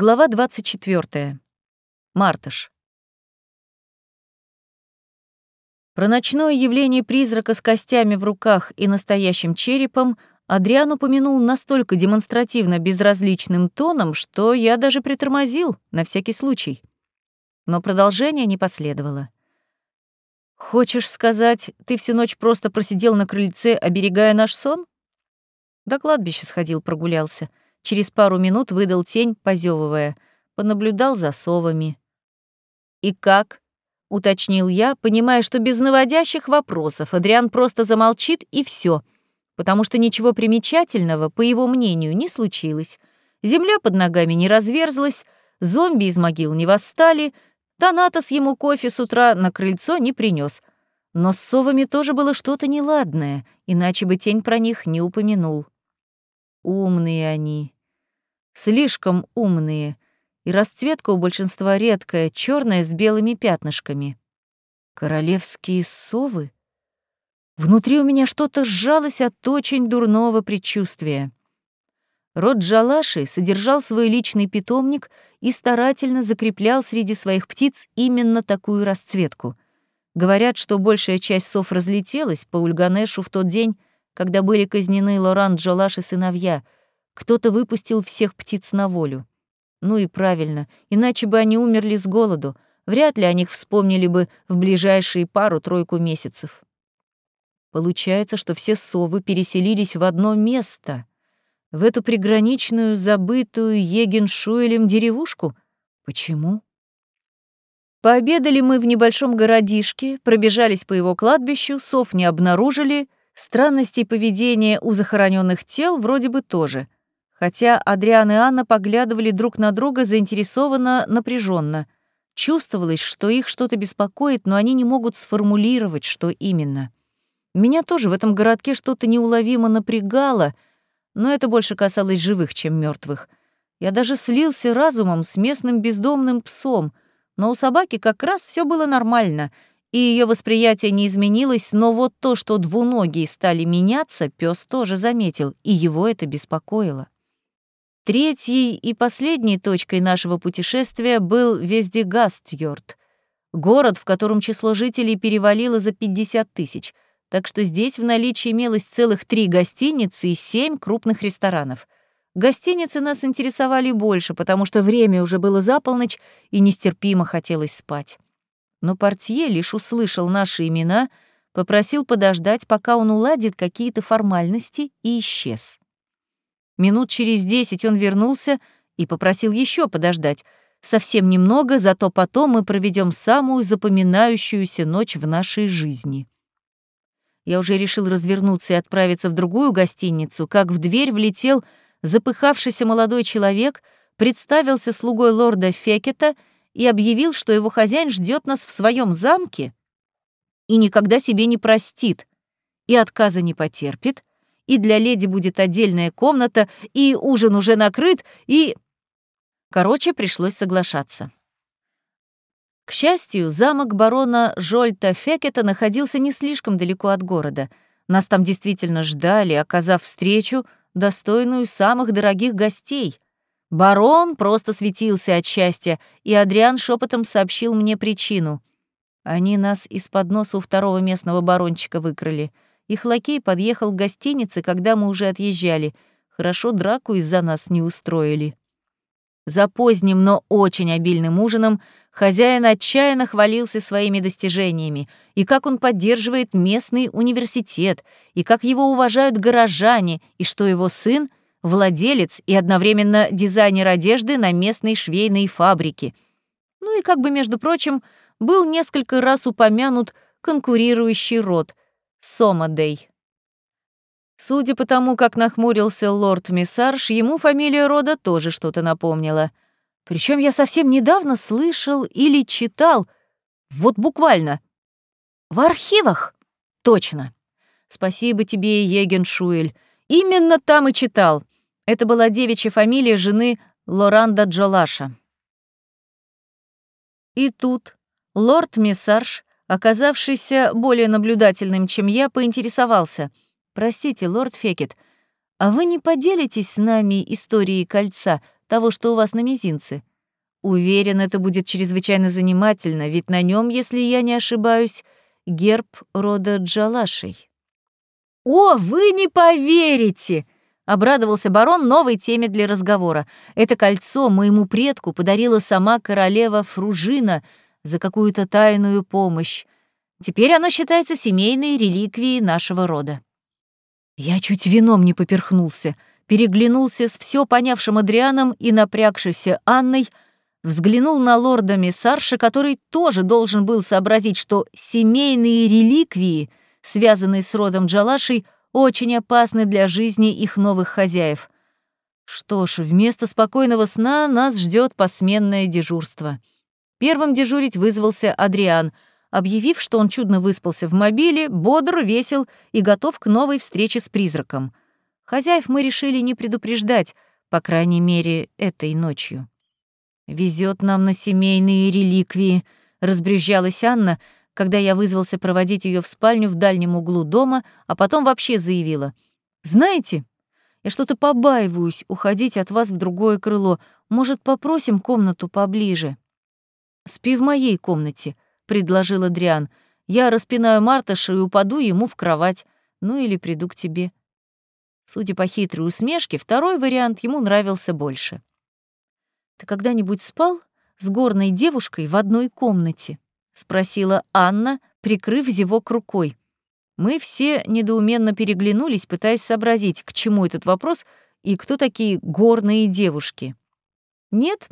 Глава 24. Мартыш. Про ночное явление призрака с костями в руках и настоящим черепом Адриан упомянул настолько демонстративно безразличным тоном, что я даже притормозил, на всякий случай. Но продолжение не последовало. «Хочешь сказать, ты всю ночь просто просидел на крыльце, оберегая наш сон?» До кладбища сходил, прогулялся. Через пару минут выдал тень, позевывая. Понаблюдал за совами. «И как?» — уточнил я, понимая, что без наводящих вопросов Адриан просто замолчит и все, потому что ничего примечательного, по его мнению, не случилось. Земля под ногами не разверзлась, зомби из могил не восстали, Танатос ему кофе с утра на крыльцо не принес. Но с совами тоже было что-то неладное, иначе бы тень про них не упомянул. Умные они. Слишком умные. И расцветка у большинства редкая, черная с белыми пятнышками. Королевские совы? Внутри у меня что-то сжалось от очень дурного предчувствия. Род Джалаши содержал свой личный питомник и старательно закреплял среди своих птиц именно такую расцветку. Говорят, что большая часть сов разлетелась по Ульганешу в тот день, когда были казнены Лоран Джолаш и сыновья. Кто-то выпустил всех птиц на волю. Ну и правильно, иначе бы они умерли с голоду. Вряд ли о них вспомнили бы в ближайшие пару-тройку месяцев. Получается, что все совы переселились в одно место, в эту приграничную, забытую Егеншуэлем деревушку. Почему? Пообедали мы в небольшом городишке, пробежались по его кладбищу, сов не обнаружили — Странностей поведения у захороненных тел вроде бы тоже. Хотя Адриан и Анна поглядывали друг на друга заинтересованно, напряженно. Чувствовалось, что их что-то беспокоит, но они не могут сформулировать, что именно. Меня тоже в этом городке что-то неуловимо напрягало, но это больше касалось живых, чем мертвых. Я даже слился разумом с местным бездомным псом, но у собаки как раз все было нормально — и ее восприятие не изменилось, но вот то, что двуногие стали меняться, пес тоже заметил, и его это беспокоило. Третьей и последней точкой нашего путешествия был Вездегастьорд, город, в котором число жителей перевалило за 50 тысяч, так что здесь в наличии имелось целых три гостиницы и семь крупных ресторанов. Гостиницы нас интересовали больше, потому что время уже было за полночь, и нестерпимо хотелось спать но портье лишь услышал наши имена, попросил подождать, пока он уладит какие-то формальности, и исчез. Минут через десять он вернулся и попросил еще подождать. Совсем немного, зато потом мы проведем самую запоминающуюся ночь в нашей жизни. Я уже решил развернуться и отправиться в другую гостиницу, как в дверь влетел запыхавшийся молодой человек, представился слугой лорда Фекета — и объявил, что его хозяин ждет нас в своем замке и никогда себе не простит, и отказа не потерпит, и для леди будет отдельная комната, и ужин уже накрыт, и... Короче, пришлось соглашаться. К счастью, замок барона Жольта Фекета находился не слишком далеко от города. Нас там действительно ждали, оказав встречу, достойную самых дорогих гостей — Барон просто светился от счастья, и Адриан шепотом сообщил мне причину. Они нас из-под носа у второго местного барончика выкрали. Их лакей подъехал к гостинице, когда мы уже отъезжали. Хорошо драку из-за нас не устроили. За поздним, но очень обильным ужином хозяин отчаянно хвалился своими достижениями, и как он поддерживает местный университет, и как его уважают горожане, и что его сын — владелец и одновременно дизайнер одежды на местной швейной фабрике. Ну и как бы, между прочим, был несколько раз упомянут конкурирующий род — Сомадей. Судя по тому, как нахмурился лорд Миссарш, ему фамилия рода тоже что-то напомнила. Причем я совсем недавно слышал или читал, вот буквально, в архивах. Точно. Спасибо тебе, Еген Шуэль. Именно там и читал. Это была девичья фамилия жены Лоранда Джолаша. И тут лорд Миссарж, оказавшийся более наблюдательным, чем я, поинтересовался. «Простите, лорд Фекет, а вы не поделитесь с нами историей кольца, того, что у вас на мизинце. Уверен, это будет чрезвычайно занимательно, ведь на нем, если я не ошибаюсь, герб рода Джалашей. «О, вы не поверите!» — обрадовался барон новой теме для разговора. «Это кольцо моему предку подарила сама королева Фружина за какую-то тайную помощь. Теперь оно считается семейной реликвией нашего рода». Я чуть вином не поперхнулся, переглянулся с все понявшим Адрианом и напрягшейся Анной, взглянул на лорда Миссарша, который тоже должен был сообразить, что семейные реликвии, связанные с родом Джалашей, очень опасны для жизни их новых хозяев. Что ж, вместо спокойного сна нас ждет посменное дежурство. Первым дежурить вызвался Адриан — объявив, что он чудно выспался в мобиле, бодр, весел и готов к новой встрече с призраком. Хозяев мы решили не предупреждать, по крайней мере, этой ночью. Везет нам на семейные реликвии», — разбрюзжалась Анна, когда я вызвался проводить ее в спальню в дальнем углу дома, а потом вообще заявила. «Знаете, я что-то побаиваюсь уходить от вас в другое крыло. Может, попросим комнату поближе?» «Спи в моей комнате», предложил Адриан. «Я распинаю Мартыша и упаду ему в кровать. Ну или приду к тебе». Судя по хитрой усмешке, второй вариант ему нравился больше. «Ты когда-нибудь спал с горной девушкой в одной комнате?» — спросила Анна, прикрыв зевок рукой. Мы все недоуменно переглянулись, пытаясь сообразить, к чему этот вопрос и кто такие горные девушки. «Нет?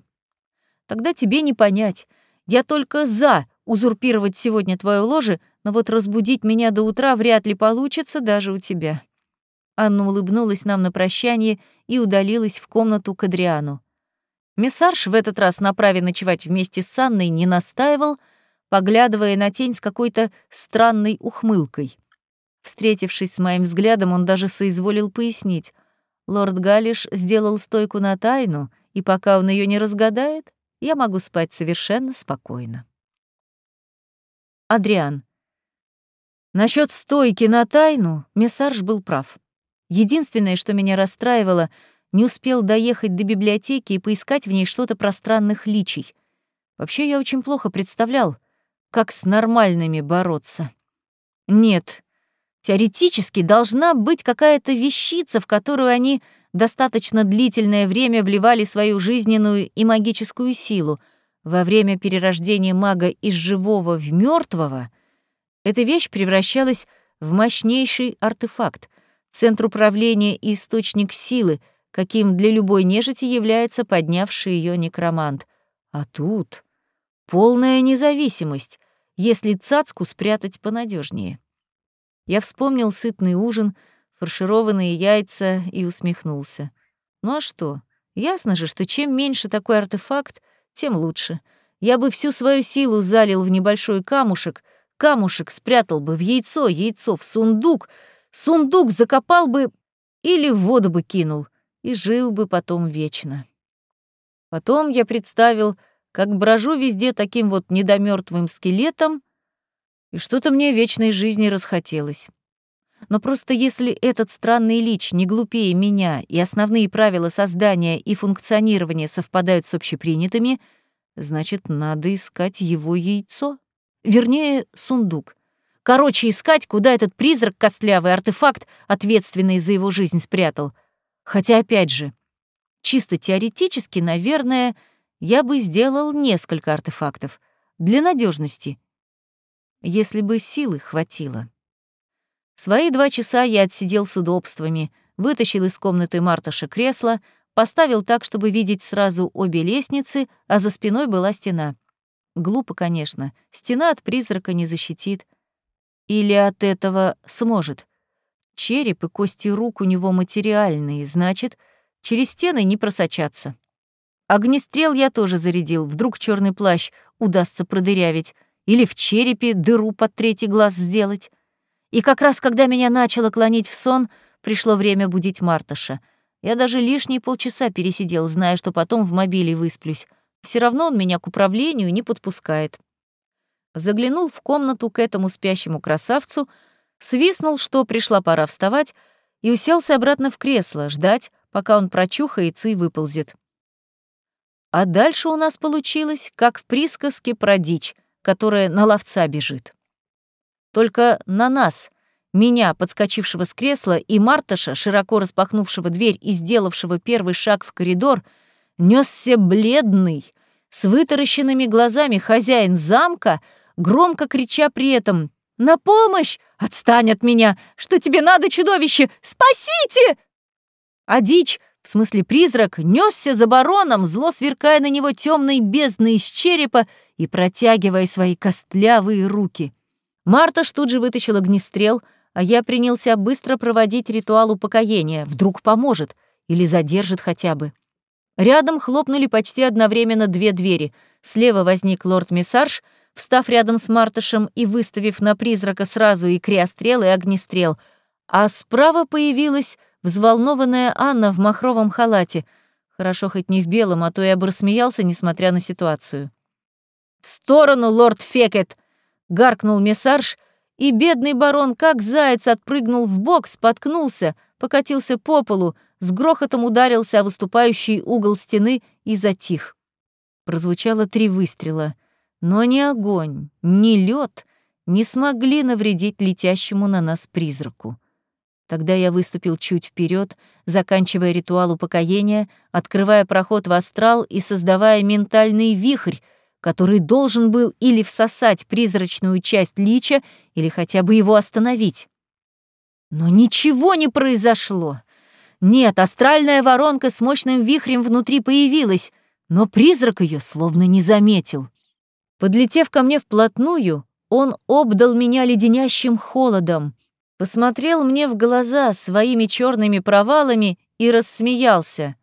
Тогда тебе не понять. Я только за узурпировать сегодня твое ложе, но вот разбудить меня до утра вряд ли получится даже у тебя». Анна улыбнулась нам на прощание и удалилась в комнату к Адриану. Мессарш в этот раз на праве ночевать вместе с Анной не настаивал, поглядывая на тень с какой-то странной ухмылкой. Встретившись с моим взглядом, он даже соизволил пояснить. Лорд Галиш сделал стойку на тайну, и пока он ее не разгадает, я могу спать совершенно спокойно. Адриан. Насчет стойки на тайну Мессарж был прав. Единственное, что меня расстраивало, не успел доехать до библиотеки и поискать в ней что-то про странных личий. Вообще я очень плохо представлял, как с нормальными бороться. Нет, теоретически должна быть какая-то вещица, в которую они достаточно длительное время вливали свою жизненную и магическую силу — во время перерождения мага из живого в мертвого эта вещь превращалась в мощнейший артефакт, центр управления и источник силы, каким для любой нежити является поднявший ее некромант. А тут полная независимость, если цацку спрятать понадежнее. Я вспомнил сытный ужин, фаршированные яйца и усмехнулся. Ну а что? Ясно же, что чем меньше такой артефакт, тем лучше. Я бы всю свою силу залил в небольшой камушек, камушек спрятал бы в яйцо, яйцо в сундук, сундук закопал бы или в воду бы кинул, и жил бы потом вечно. Потом я представил, как брожу везде таким вот недомёртвым скелетом, и что-то мне вечной жизни расхотелось. Но просто если этот странный лич не глупее меня, и основные правила создания и функционирования совпадают с общепринятыми, значит, надо искать его яйцо. Вернее, сундук. Короче, искать, куда этот призрак, костлявый артефакт, ответственный за его жизнь, спрятал. Хотя, опять же, чисто теоретически, наверное, я бы сделал несколько артефактов для надежности, если бы силы хватило. Свои два часа я отсидел с удобствами, вытащил из комнаты Марташа кресло, поставил так, чтобы видеть сразу обе лестницы, а за спиной была стена. Глупо, конечно, стена от призрака не защитит. Или от этого сможет. Череп и кости рук у него материальные, значит, через стены не просочатся. Огнестрел я тоже зарядил, вдруг черный плащ удастся продырявить, или в черепе дыру под третий глаз сделать. И как раз когда меня начало клонить в сон, пришло время будить Марташа. Я даже лишние полчаса пересидел, зная, что потом в мобиле высплюсь. Все равно он меня к управлению не подпускает. Заглянул в комнату к этому спящему красавцу, свистнул, что пришла пора вставать, и уселся обратно в кресло, ждать, пока он прочухается и выползет. А дальше у нас получилось, как в присказке про дичь, которая на ловца бежит. Только на нас, меня, подскочившего с кресла, и Марташа, широко распахнувшего дверь и сделавшего первый шаг в коридор, несся бледный, с вытаращенными глазами хозяин замка, громко крича при этом «На помощь! Отстань от меня! Что тебе надо, чудовище? Спасите!» А дичь, в смысле призрак, несся за бароном, зло сверкая на него темной бездной из черепа и протягивая свои костлявые руки. Марта ж тут же вытащила огнестрел, а я принялся быстро проводить ритуал упокоения. Вдруг поможет или задержит хотя бы. Рядом хлопнули почти одновременно две двери. Слева возник лорд-миссарж, встав рядом с Мартышем и выставив на призрака сразу и криострел, и огнестрел. А справа появилась взволнованная Анна в махровом халате. Хорошо хоть не в белом, а то я бы рассмеялся, несмотря на ситуацию. «В сторону, лорд Фекет!» — гаркнул мессарж, и бедный барон, как заяц, отпрыгнул в бок, споткнулся, покатился по полу, с грохотом ударился о выступающий угол стены и затих. Прозвучало три выстрела, но ни огонь, ни лед не смогли навредить летящему на нас призраку. Тогда я выступил чуть вперед, заканчивая ритуал упокоения, открывая проход в астрал и создавая ментальный вихрь, который должен был или всосать призрачную часть лича, или хотя бы его остановить. Но ничего не произошло. Нет, астральная воронка с мощным вихрем внутри появилась, но призрак ее словно не заметил. Подлетев ко мне вплотную, он обдал меня леденящим холодом, посмотрел мне в глаза своими черными провалами и рассмеялся.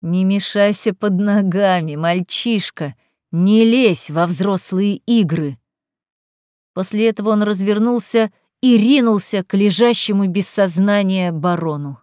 «Не мешайся под ногами, мальчишка, не лезь во взрослые игры». После этого он развернулся и ринулся к лежащему без сознания барону.